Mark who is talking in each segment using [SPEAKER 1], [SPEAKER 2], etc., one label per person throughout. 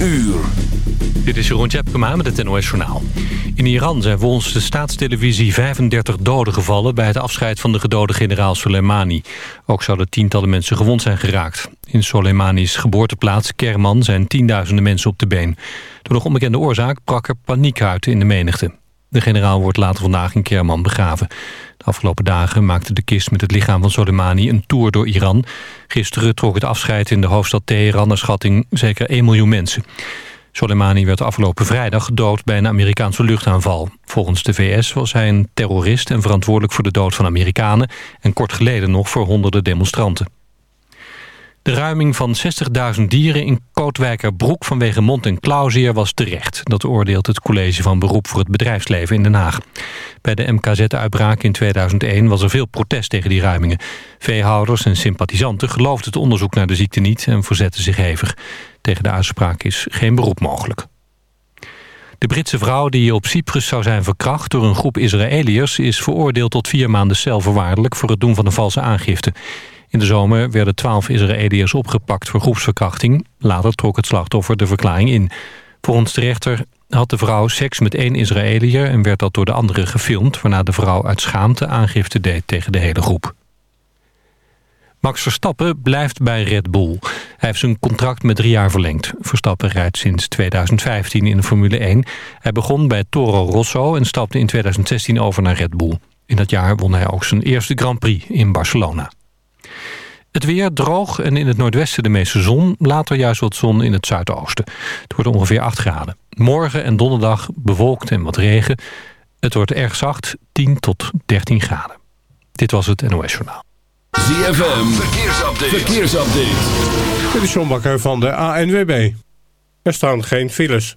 [SPEAKER 1] uur.
[SPEAKER 2] Dit is Jeroen Tjepkema met het NOS Journaal. In Iran zijn volgens de staatstelevisie 35 doden gevallen... bij het afscheid van de gedode generaal Soleimani. Ook zouden tientallen mensen gewond zijn geraakt. In Soleimani's geboorteplaats Kerman zijn tienduizenden mensen op de been. Door nog onbekende oorzaak brak er paniek uit in de menigte. De generaal wordt later vandaag in Kerman begraven. De afgelopen dagen maakte de kist met het lichaam van Soleimani een tour door Iran. Gisteren trok het afscheid in de hoofdstad Teheran naar schatting zeker 1 miljoen mensen. Soleimani werd afgelopen vrijdag gedood bij een Amerikaanse luchtaanval. Volgens de VS was hij een terrorist en verantwoordelijk voor de dood van Amerikanen... en kort geleden nog voor honderden demonstranten. De ruiming van 60.000 dieren in Kootwijkerbroek vanwege mond- en klauwzeer was terecht. Dat oordeelt het College van Beroep voor het Bedrijfsleven in Den Haag. Bij de MKZ-uitbraak in 2001 was er veel protest tegen die ruimingen. Veehouders en sympathisanten geloofden het onderzoek naar de ziekte niet en verzetten zich hevig. Tegen de uitspraak is geen beroep mogelijk. De Britse vrouw die op Cyprus zou zijn verkracht door een groep Israëliërs... is veroordeeld tot vier maanden cel voorwaardelijk voor het doen van een valse aangifte. In de zomer werden twaalf Israëliërs opgepakt voor groepsverkrachting. Later trok het slachtoffer de verklaring in. Volgens de rechter had de vrouw seks met één Israëliër... en werd dat door de anderen gefilmd... waarna de vrouw uit schaamte aangifte deed tegen de hele groep. Max Verstappen blijft bij Red Bull. Hij heeft zijn contract met drie jaar verlengd. Verstappen rijdt sinds 2015 in de Formule 1. Hij begon bij Toro Rosso en stapte in 2016 over naar Red Bull. In dat jaar won hij ook zijn eerste Grand Prix in Barcelona. Het weer droog en in het noordwesten de meeste zon. Later juist wat zon in het zuidoosten. Het wordt ongeveer 8 graden. Morgen en donderdag bewolkt en wat regen. Het wordt erg zacht, 10 tot 13 graden. Dit was het NOS Journaal.
[SPEAKER 1] ZFM, verkeersupdate. verkeersupdate.
[SPEAKER 3] Dit is John Bakker van de ANWB. Er staan geen files.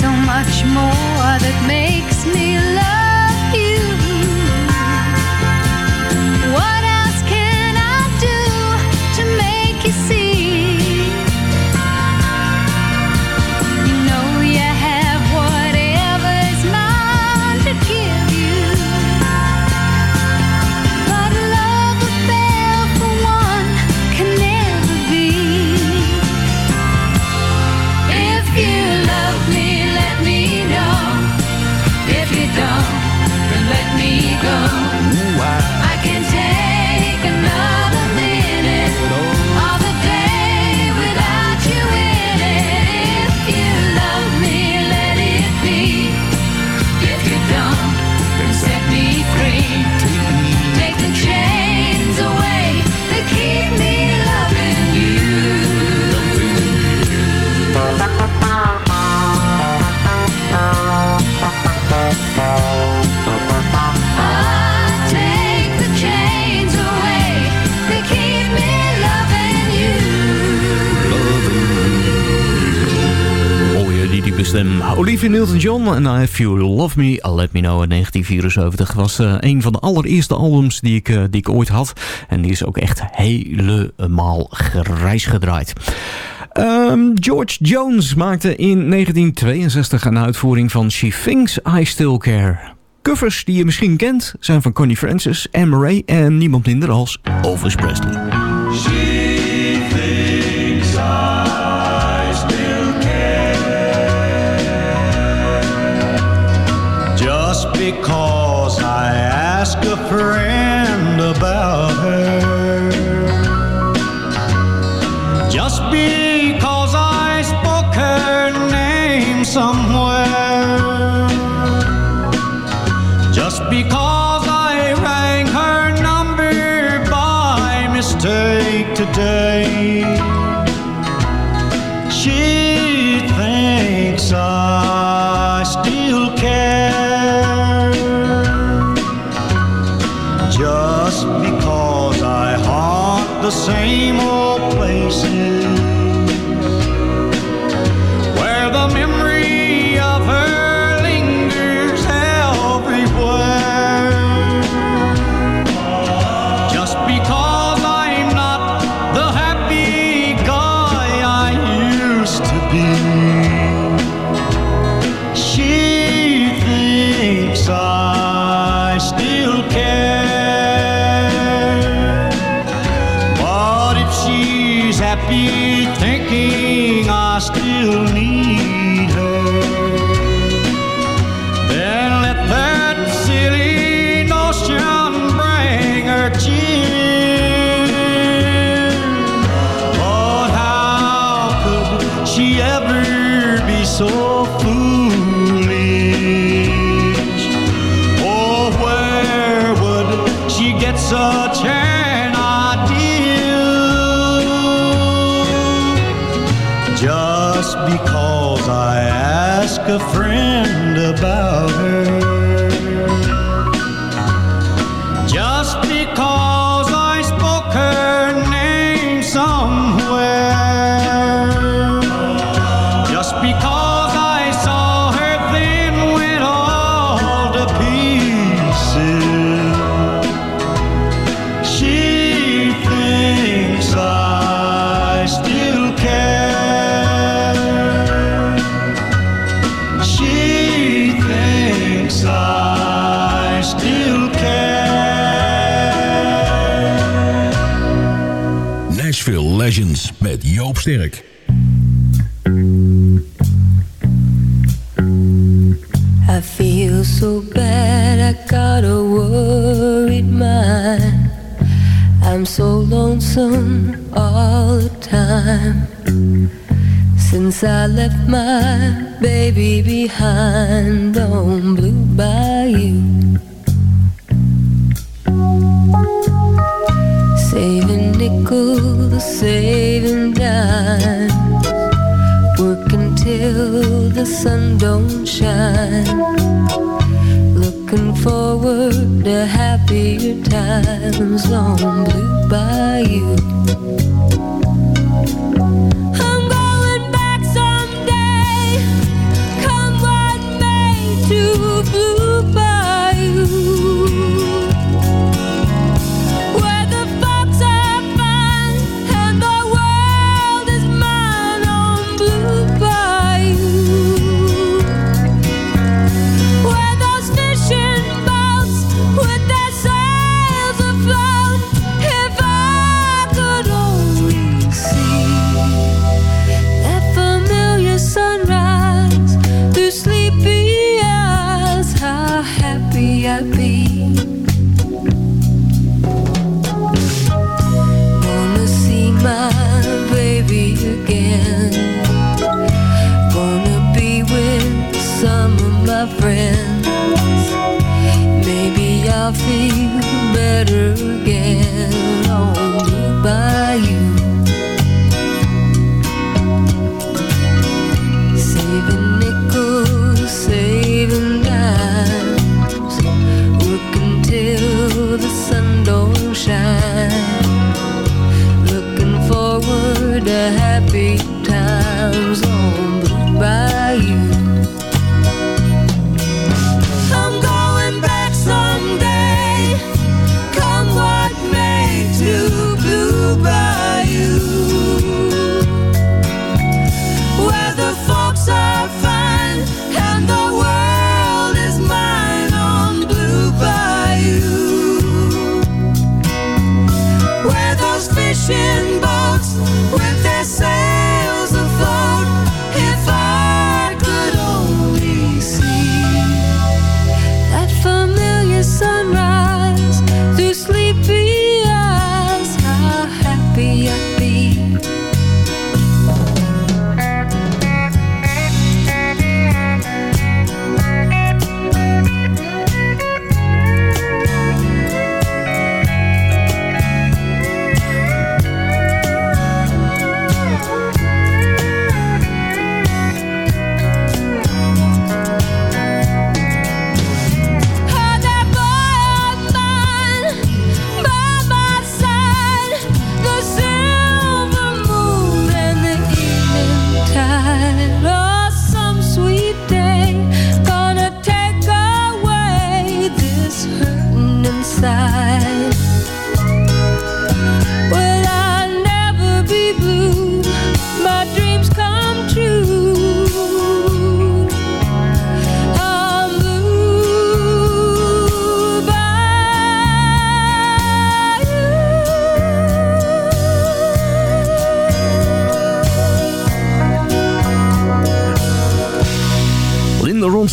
[SPEAKER 4] so much more that makes me love.
[SPEAKER 5] stem. Olivia Newton-John en If You Love Me, Let Me Know in 1974 was uh, een van de allereerste albums die ik, eh, die ik ooit had. En die is ook echt helemaal grijs gedraaid. Ehm, George Jones maakte in 1962 een uitvoering van She Thinks I Still Care. Covers die je misschien kent zijn van Connie Francis, Anne en niemand minder als Elvis Presley.
[SPEAKER 6] ask a friend. a friend about her.
[SPEAKER 7] met Joop Sterk.
[SPEAKER 8] I feel so bad, I got a worried mind. I'm so lonesome all the time. Since I left my baby behind,
[SPEAKER 9] oh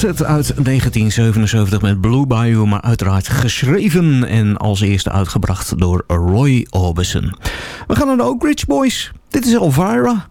[SPEAKER 10] Het uit 1977 met Blue Bayou, maar uiteraard geschreven en als eerste uitgebracht door Roy Orbison. We gaan naar de Oak Ridge Boys. Dit is Elvira.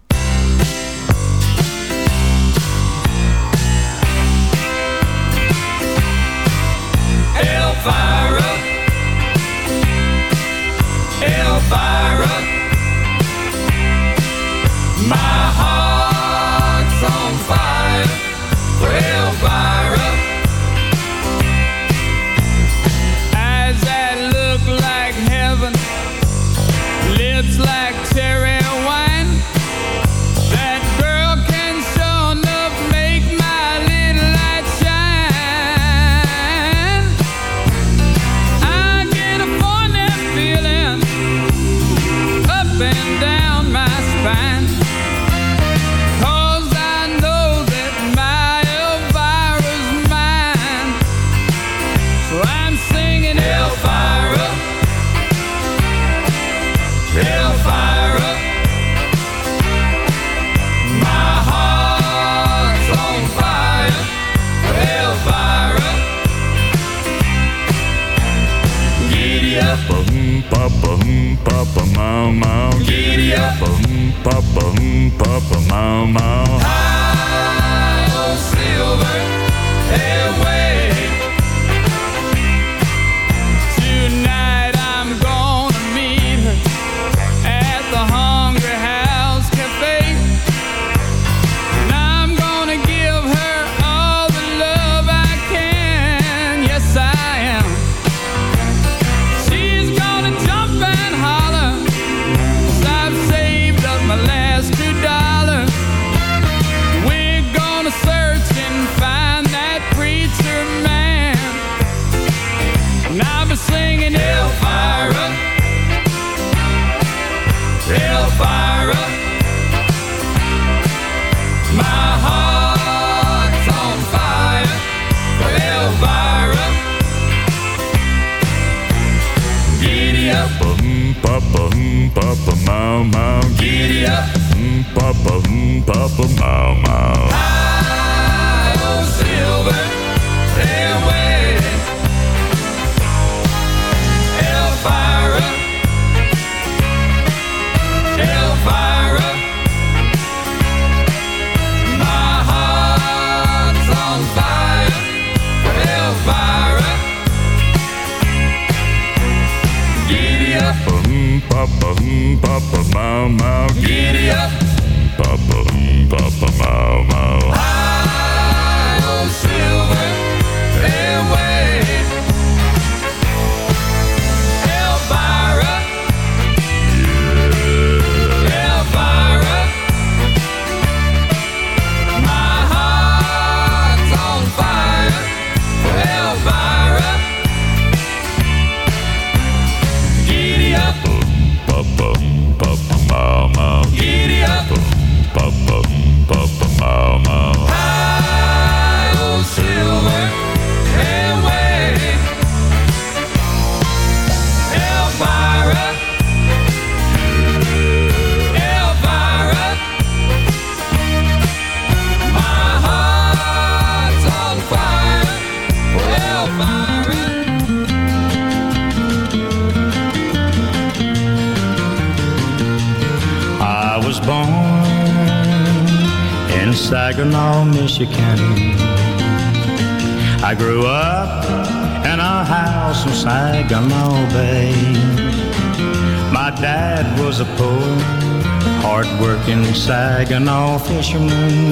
[SPEAKER 11] Saginaw fisherman.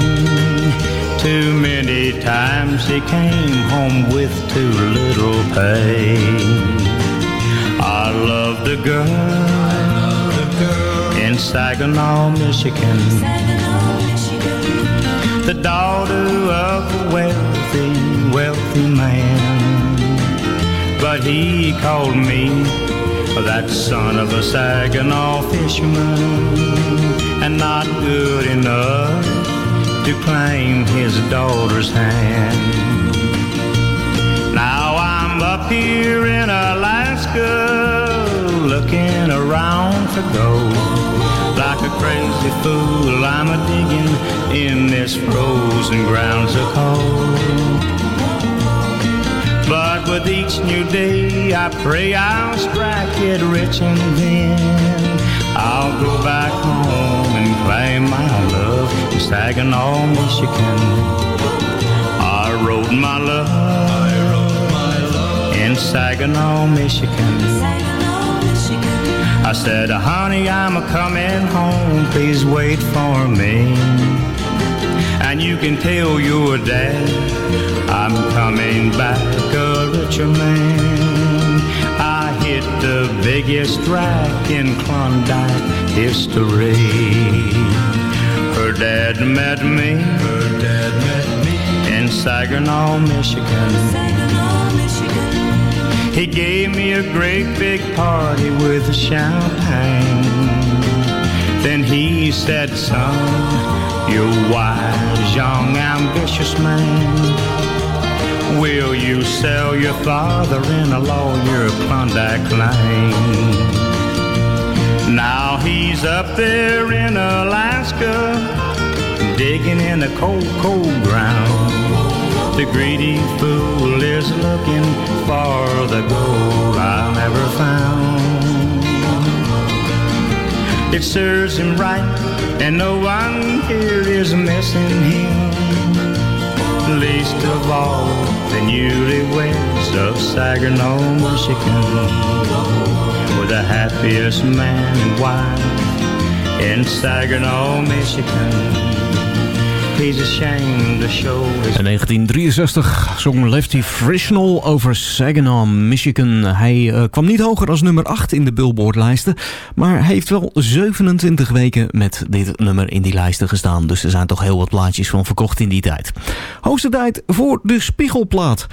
[SPEAKER 11] Too many times he came home with too little pay. I loved a girl in Saginaw, Michigan. The daughter of a wealthy, wealthy man. But he called me that son of a Saginaw fisherman and not good enough to claim his daughter's hand. Now I'm up here in Alaska looking around for gold. Like a crazy fool, I'm a digging in this frozen ground so cold. But with each new day, I pray I'll strike it rich and then I'll go back home and claim my love in Saginaw, Michigan. I wrote my love, in Saginaw, Michigan. I said, honey, I'm a coming home, please wait for me. And you can tell your dad I'm coming back a richer man. Hit the biggest rack in Klondike history. Her dad met me, her dad met me in Saginaw, Michigan. He gave me a great big party with champagne. Then he said, son, you're wise, young, ambitious man. Will you sell your father-in-law your Klondike claim? Now he's up there in Alaska, digging in the cold, cold ground. The greedy fool is looking for the gold I never found. It serves him right, and no one here is missing him. Of all, the newlyweds of Saginaw, Michigan, were the happiest man and wife in Saginaw, Michigan.
[SPEAKER 5] In 1963 zong Lefty Frishnall over Saginaw, Michigan. Hij eh, kwam niet hoger als nummer 8 in de Billboard-lijsten. Maar hij heeft wel 27 weken met dit nummer in die lijsten gestaan. Dus er zijn toch heel wat plaatjes van verkocht in die tijd. Hoogste tijd voor de spiegelplaat.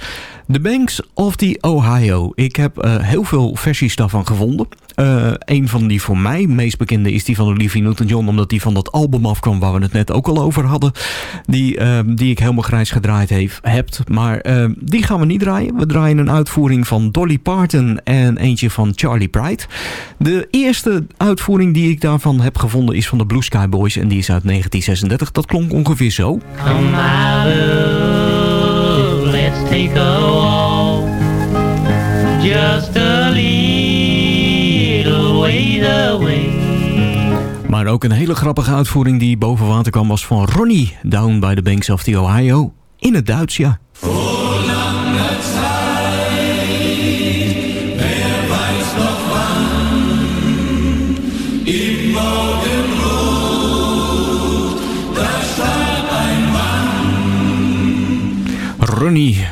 [SPEAKER 5] The Banks of the Ohio. Ik heb eh, heel veel versies daarvan gevonden. Eh, een van die voor mij meest bekende is die van Olivia Newton-John... omdat die van dat album afkwam waar we het net ook al over hadden. Die, eh, die ik helemaal grijs gedraaid heeft, hebt. Maar eh, die gaan we niet draaien. We draaien een uitvoering van Dolly Parton en eentje van Charlie Pride. De eerste uitvoering die ik daarvan heb gevonden is van de Blue Sky Boys... en die is uit 1936. Dat klonk ongeveer zo.
[SPEAKER 12] Come let's take a
[SPEAKER 5] Maar ook een hele grappige uitvoering die boven water kwam was van Ronnie. Down by the banks of the Ohio. In het Duits, ja. Ronnie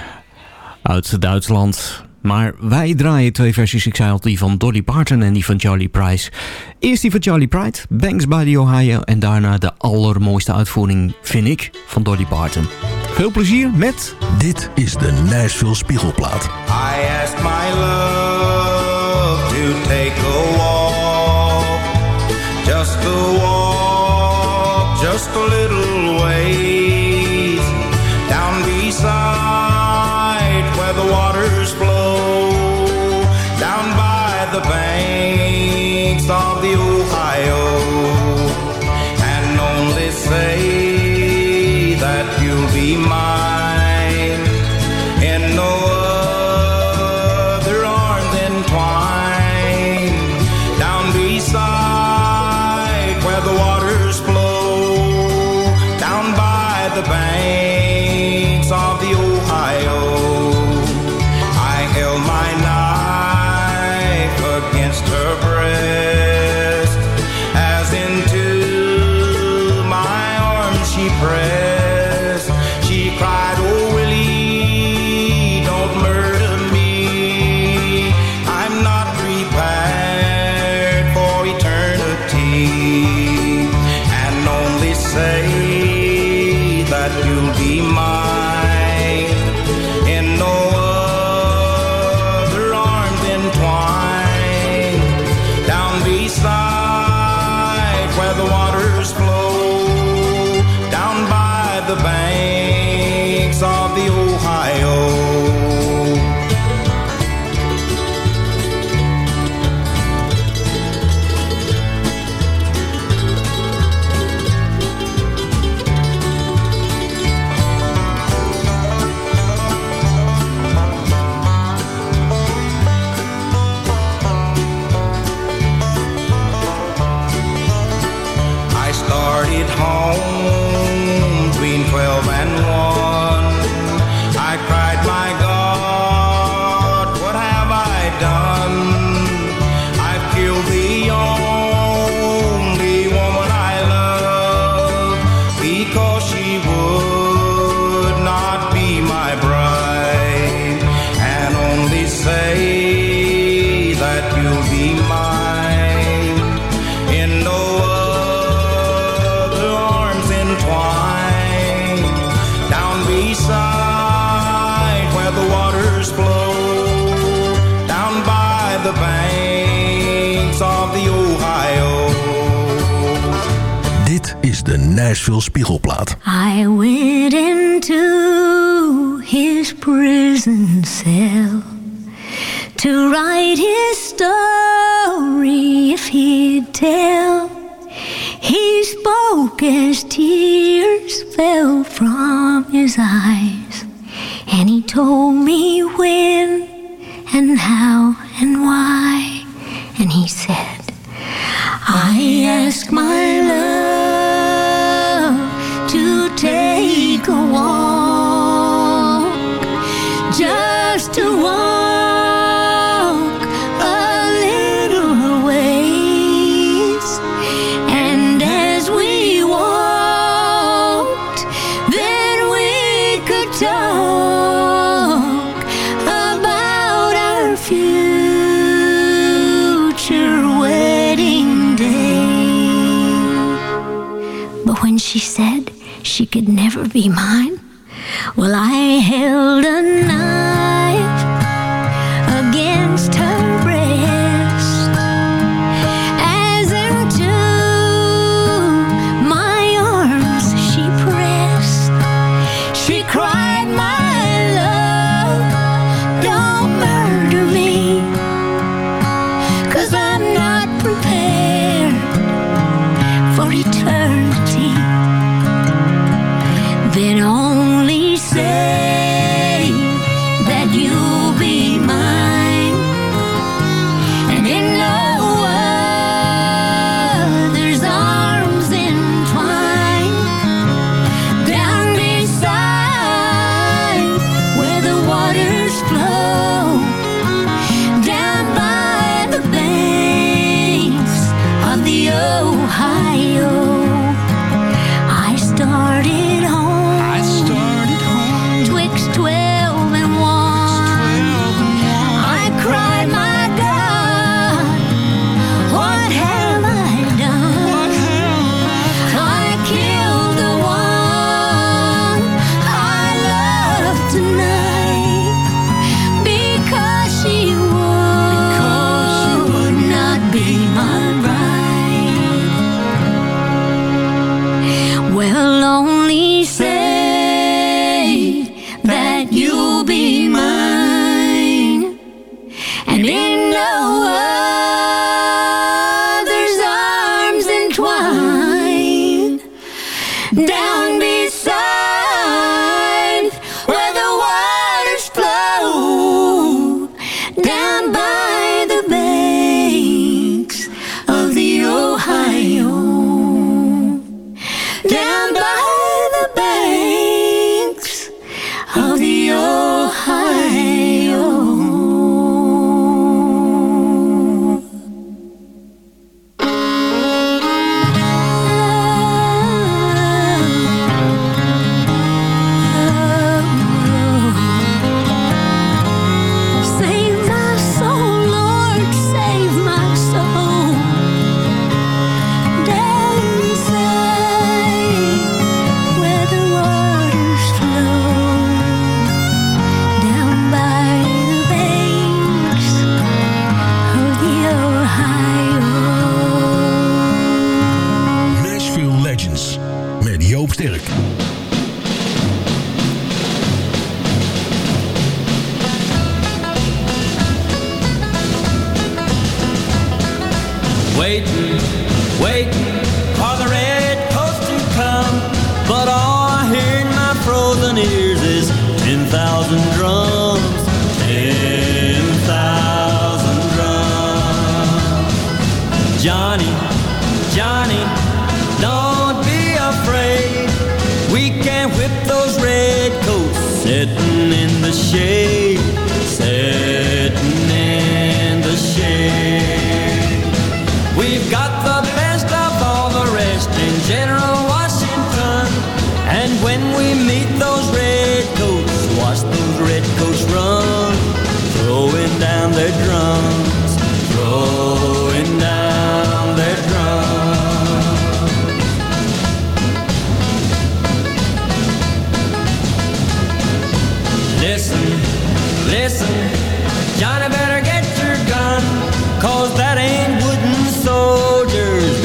[SPEAKER 5] uit Duitsland. Maar wij draaien twee versies. Ik zei al die van Dolly Parton en die van Charlie Price. Eerst die van Charlie Pride, Banks by the Ohio. En daarna de allermooiste uitvoering, vind ik, van Dolly Parton. Veel plezier met...
[SPEAKER 7] Dit is de Nashville Spiegelplaat.
[SPEAKER 11] I asked my love
[SPEAKER 7] Nashville Spiegelplaat.
[SPEAKER 8] I went into his prison cell to write his story if he'd tell. He spoke as tears fell from his eyes, and he told me when and how I'll be
[SPEAKER 6] your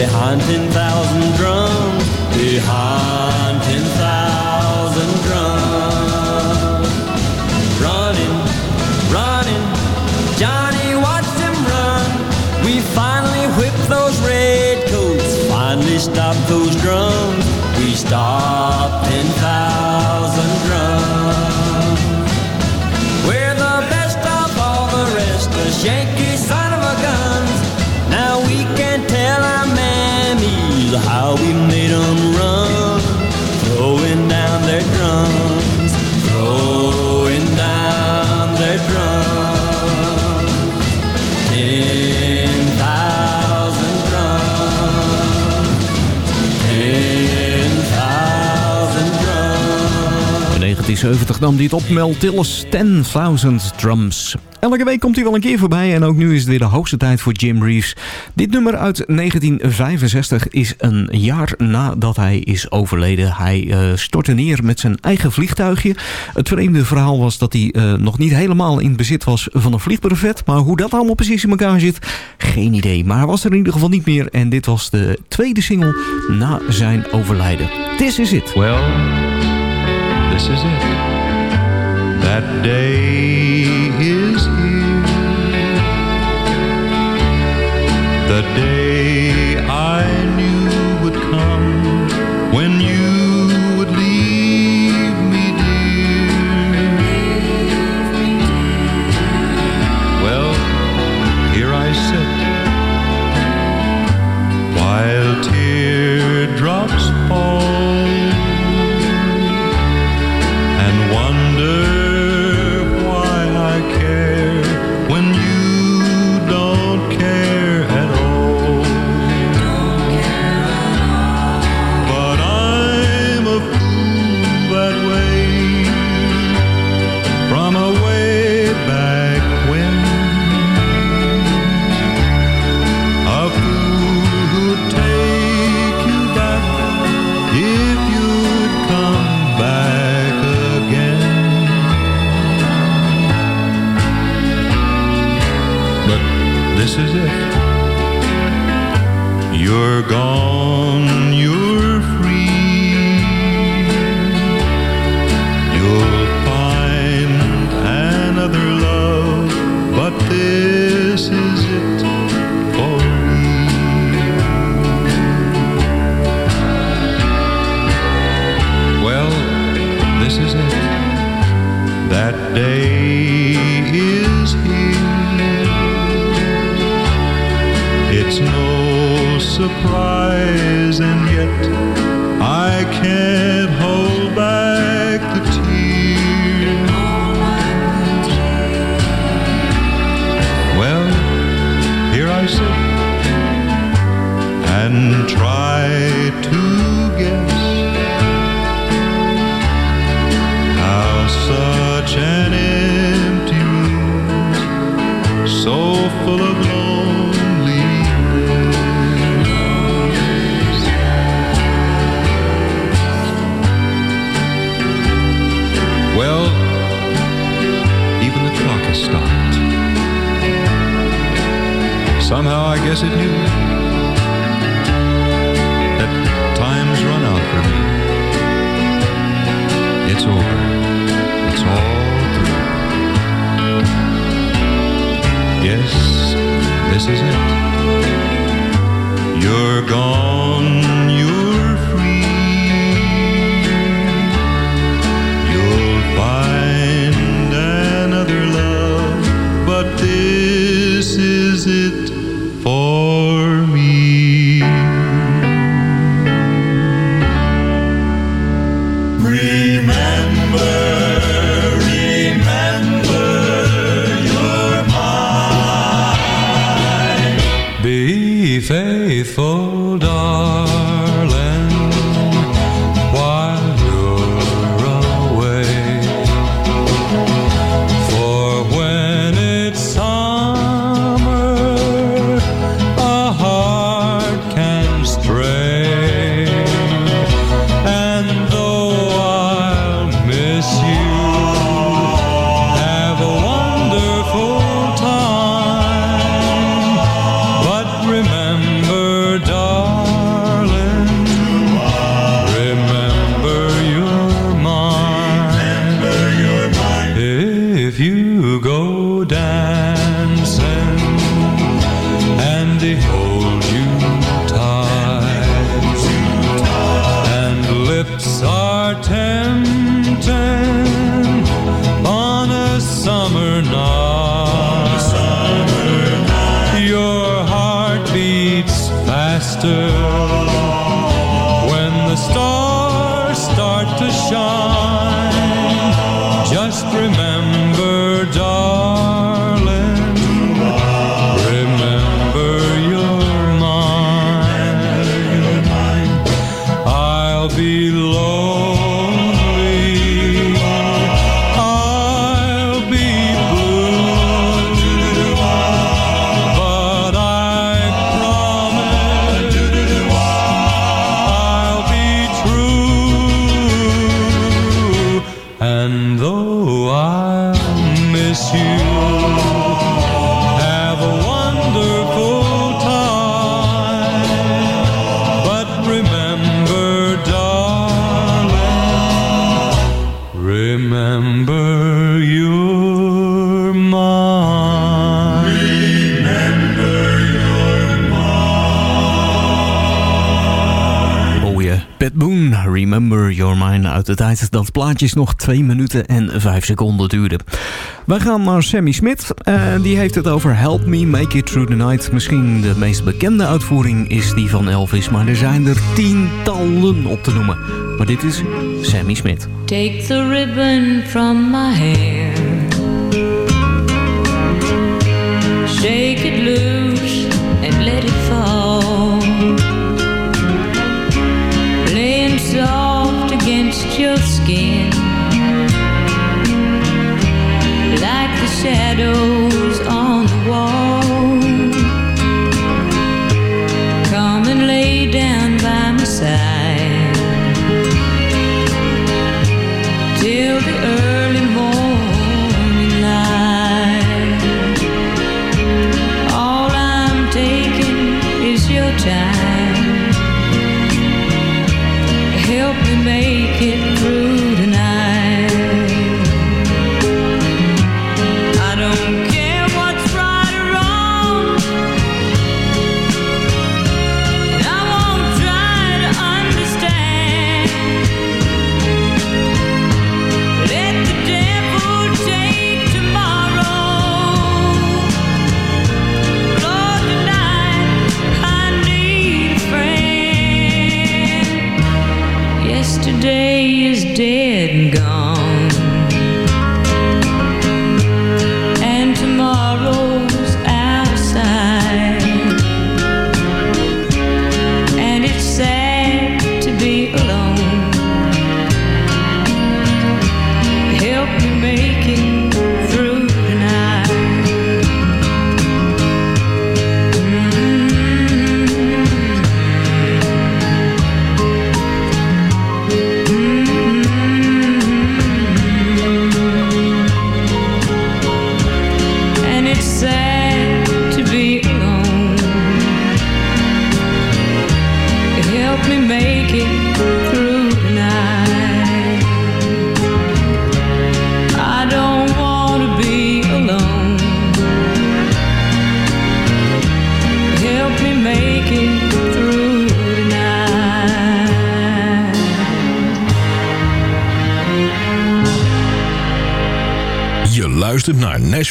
[SPEAKER 6] behind ten thousand drums,
[SPEAKER 5] behind. 1978 nam hij het op Mel Tillis 10.000 Drums. Elke week komt hij wel een keer voorbij en ook nu is het weer de hoogste tijd voor Jim Reeves. Dit nummer uit 1965 is een jaar nadat hij is overleden. Hij eh, stortte neer met zijn eigen vliegtuigje. Het vreemde verhaal was dat hij eh, nog niet helemaal in bezit was van een vliegbrevet. Maar hoe dat allemaal precies in elkaar zit, geen idee. Maar hij was er in ieder geval niet meer en dit was de tweede single na zijn overlijden. This is it.
[SPEAKER 13] Well... this is it. That day is here. The day I knew would come when you would leave me, dear. Well, here I sit while teardrops fall
[SPEAKER 14] for me. It's over. It's all through. Yes, this is it. You're gone, Just remember, darling,
[SPEAKER 5] de tijd dat plaatjes nog 2 minuten en 5 seconden duurde. Wij gaan naar Sammy Smith. Eh, die heeft het over Help Me Make It Through the Night. Misschien de meest bekende uitvoering is die van Elvis, maar er zijn er tientallen op te noemen. Maar dit is Sammy Smith.
[SPEAKER 4] Take the ribbon from my hair. Shake it loose shadows on the wall. Come and lay down by my side till the early morning light. All I'm taking is your time. Help me make it.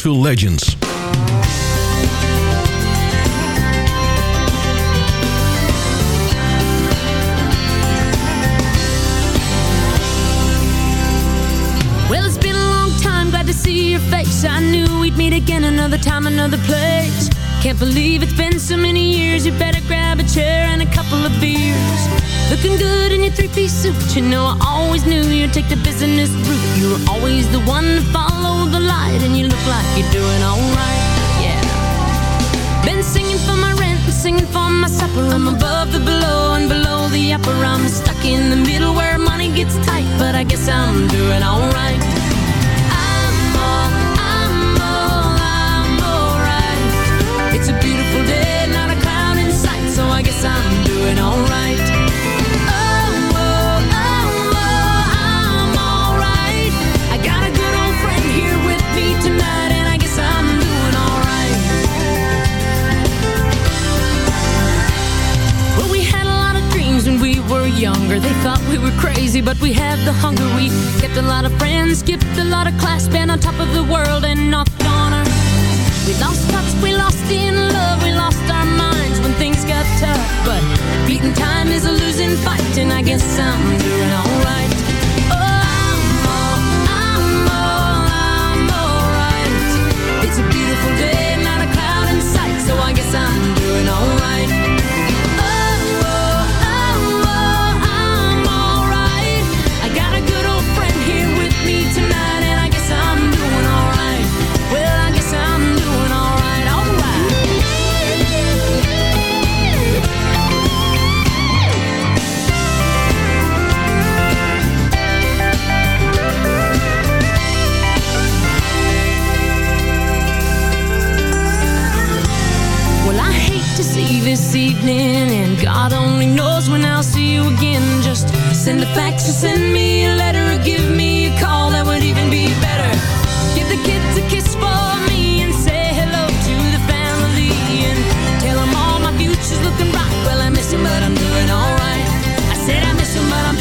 [SPEAKER 7] Nashville Legends.
[SPEAKER 15] Well, it's been a long time, glad to see your face. I knew we'd meet again another time, another place. Can't believe it's been so many years. You better grab a chair and a couple of beers. Looking good in your three piece suit. You know, I always knew you'd take the business route. You were always the one to follow the light, and you look like you're doing alright. Yeah. Been singing for my rent and singing for my supper. I'm above the below and below the upper. I'm stuck in the middle where money gets tight, but I guess I'm doing alright. Younger. They thought we were crazy, but we had the hunger. We kept a lot of friends, skipped a lot of class, been on top of the world and knocked on our We lost touch, we lost in love, we lost our minds when things got tough. But beating time is a losing fight, and I guess I'm doing alright. Oh, I'm all, I'm all, I'm alright. It's a beautiful day, not a cloud in sight, so I guess I'm doing alright. This evening, and God only knows when I'll see you again. Just send a fax or send me a letter or give me a call, that would even be better. Give the kids a kiss for me and say hello to the family and tell them all my future's looking bright. Well, I miss 'em, but I'm doing alright. I said I miss 'em, but I'm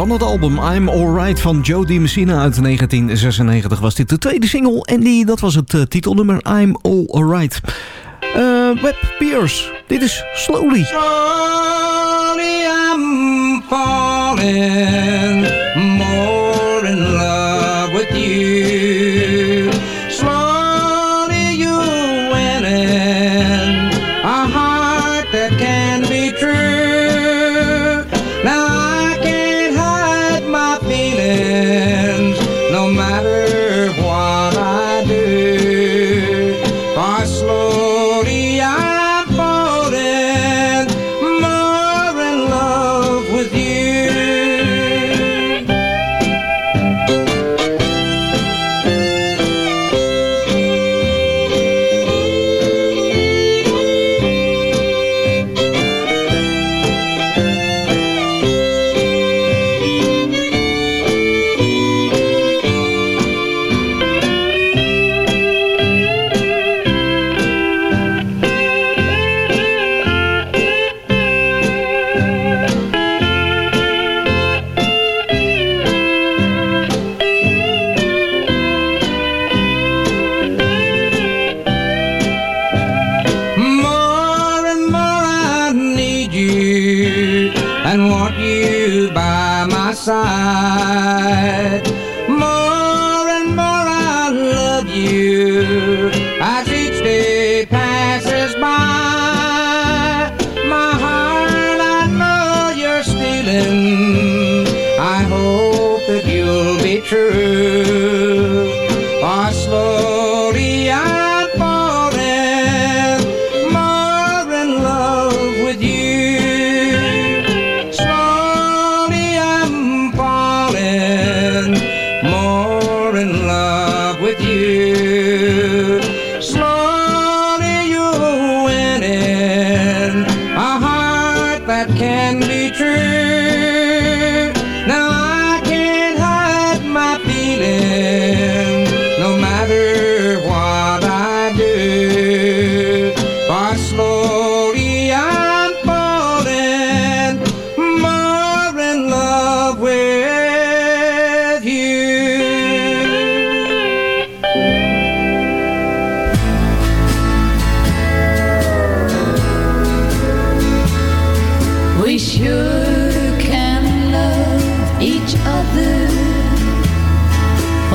[SPEAKER 5] Van het album I'm Alright van Joe Messina uit 1996 was dit de tweede single. En die, dat was het eh, titelnummer I'm All Alright. Eh Web Pierce, dit is Slowly.
[SPEAKER 16] Slowly I'm falling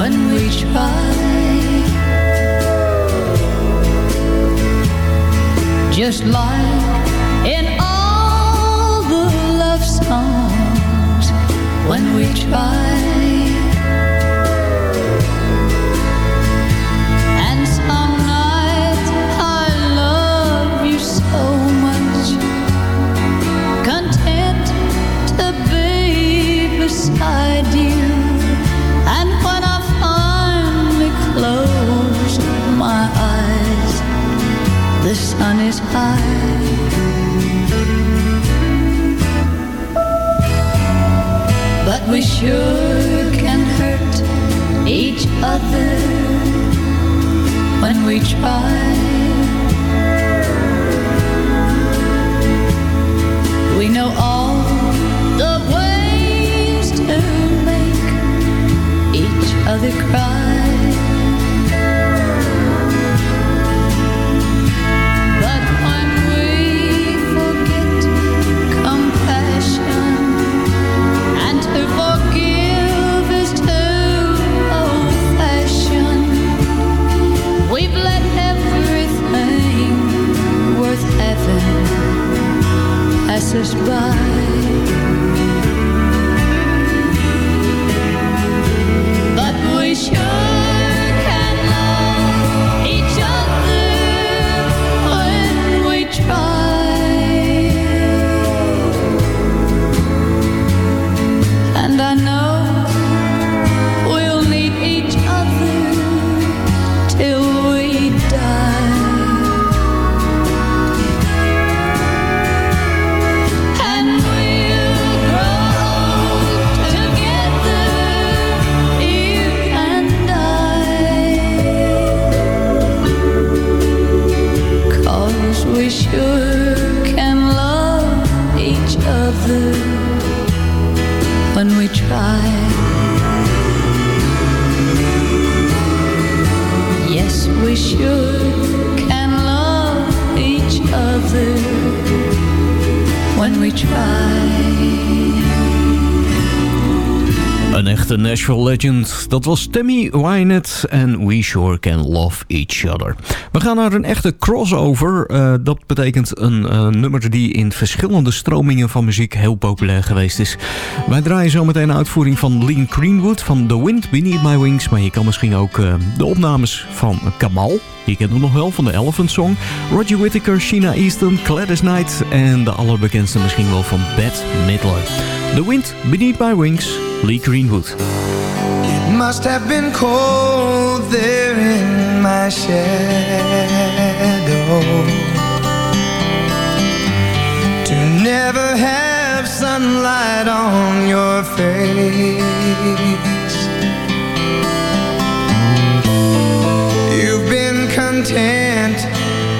[SPEAKER 9] when we try. Just like in all the love songs when we try. And some nights I love you so much content to be beside you. The sun is high. But we sure can hurt each other when we try. We know all the ways to make each other cry. passes by.
[SPEAKER 5] Legend. Dat was Tammy Wynette en We Sure Can Love Each Other. We gaan naar een echte crossover. Eh, dat betekent een eh, nummer die in verschillende stromingen van muziek heel populair geweest is. Wij draaien zometeen een uitvoering van Lean Greenwood van The Wind Beneath My Wings. Maar je kan misschien ook eh, de opnames van Kamal. Die kent hem nog wel van de Elephant Song. Roger Whittaker, Sheena Easton, Gladys Knight en de allerbekendste misschien wel van Bette Midler. The Wind Beneath My Wings, Lee Greenwood.
[SPEAKER 17] It must have been cold there in my shadow to never have sunlight on your face. You've been content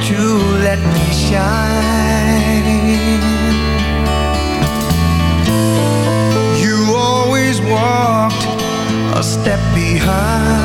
[SPEAKER 17] to let me shine. Walked a step behind.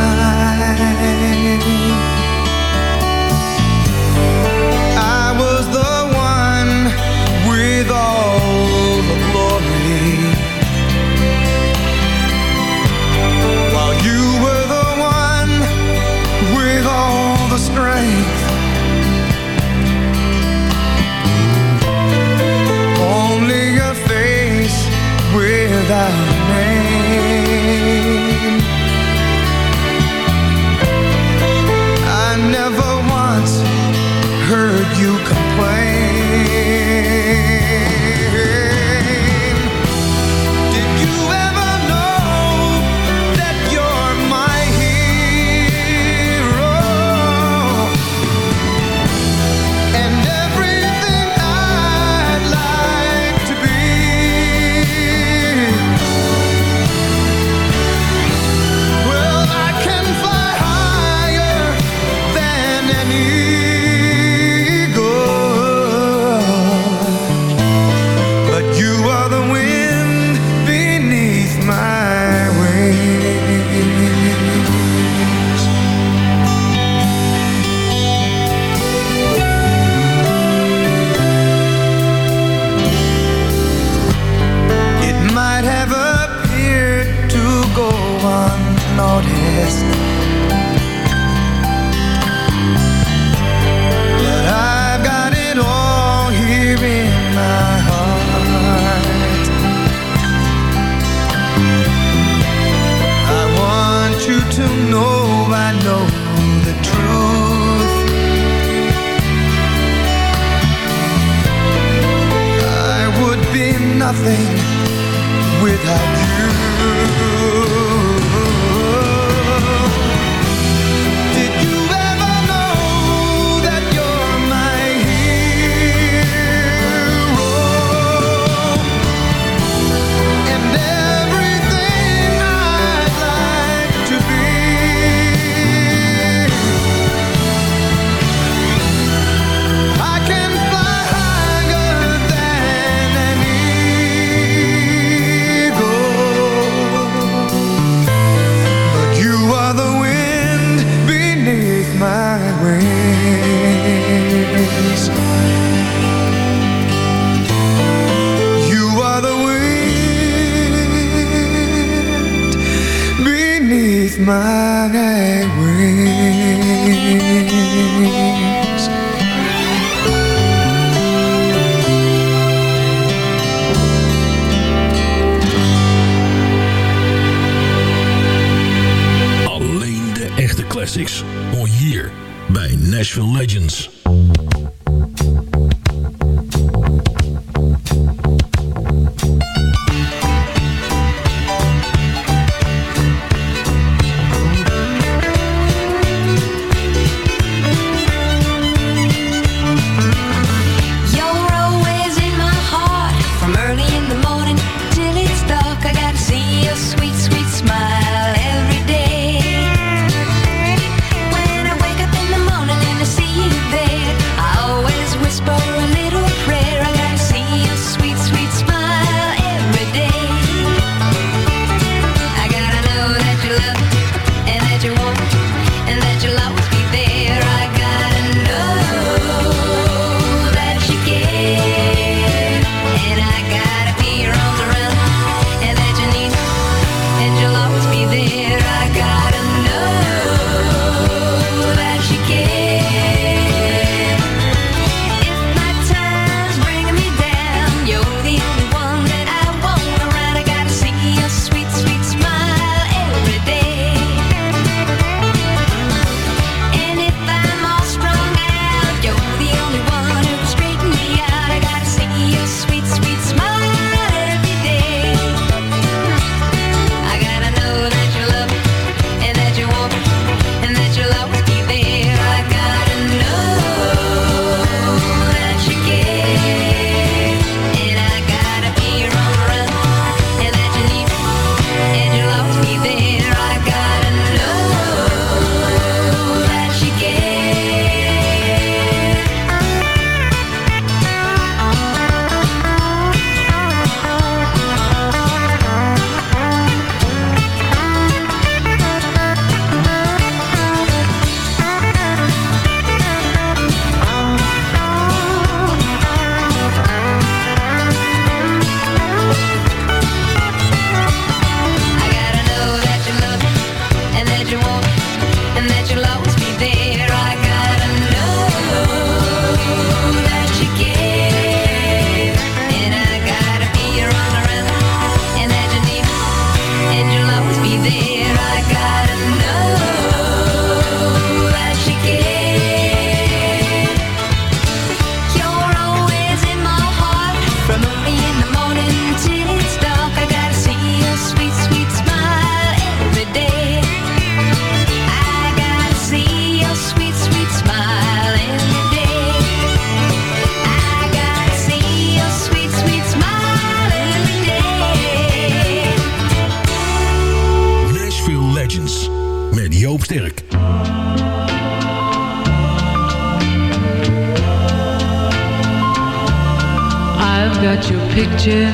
[SPEAKER 9] picture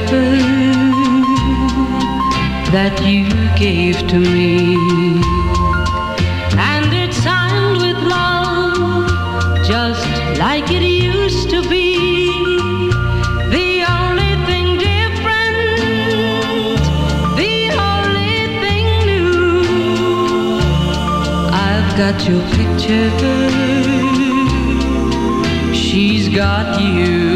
[SPEAKER 9] that you gave to me. And it's signed with love, just like it used to be. The only thing different, the only thing new. I've got your picture, she's got you.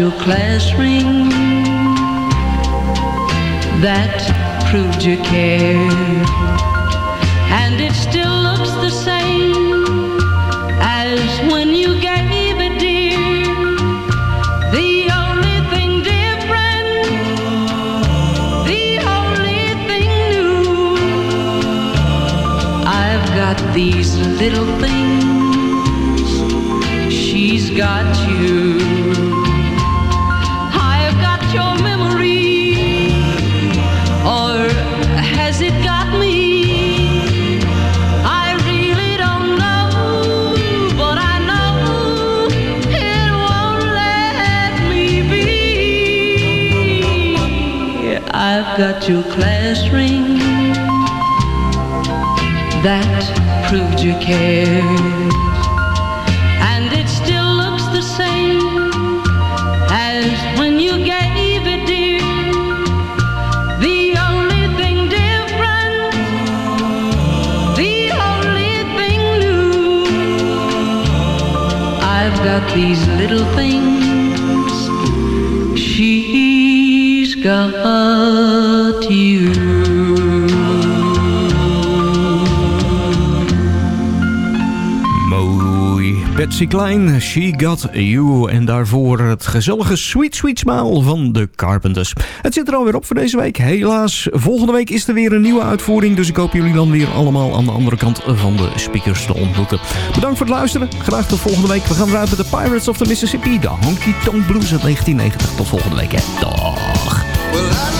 [SPEAKER 9] your class ring that proved you cared, and it still looks the same as when you gave it, dear. The only thing different, the only thing new. I've got these little things, she's got you. Your class ring that proved you cared, and it still looks the same as when you gave it, dear. The only thing different, the only thing new. I've got these little things, she's got
[SPEAKER 17] Betsy Klein, She Got You. En daarvoor het gezellige Sweet Sweet Smile van de Carpenters. Het zit er alweer op voor deze week. Helaas, volgende week is er weer een nieuwe uitvoering. Dus ik hoop jullie dan weer allemaal aan de andere kant van de speakers te ontmoeten. Bedankt voor het luisteren. Graag tot volgende week. We gaan eruit met de Pirates of the Mississippi. De Honky Tonk Blues uit 1990. Tot volgende week. Hè. Dag.